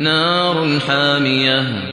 نَارٌ حَامِيَةٌ.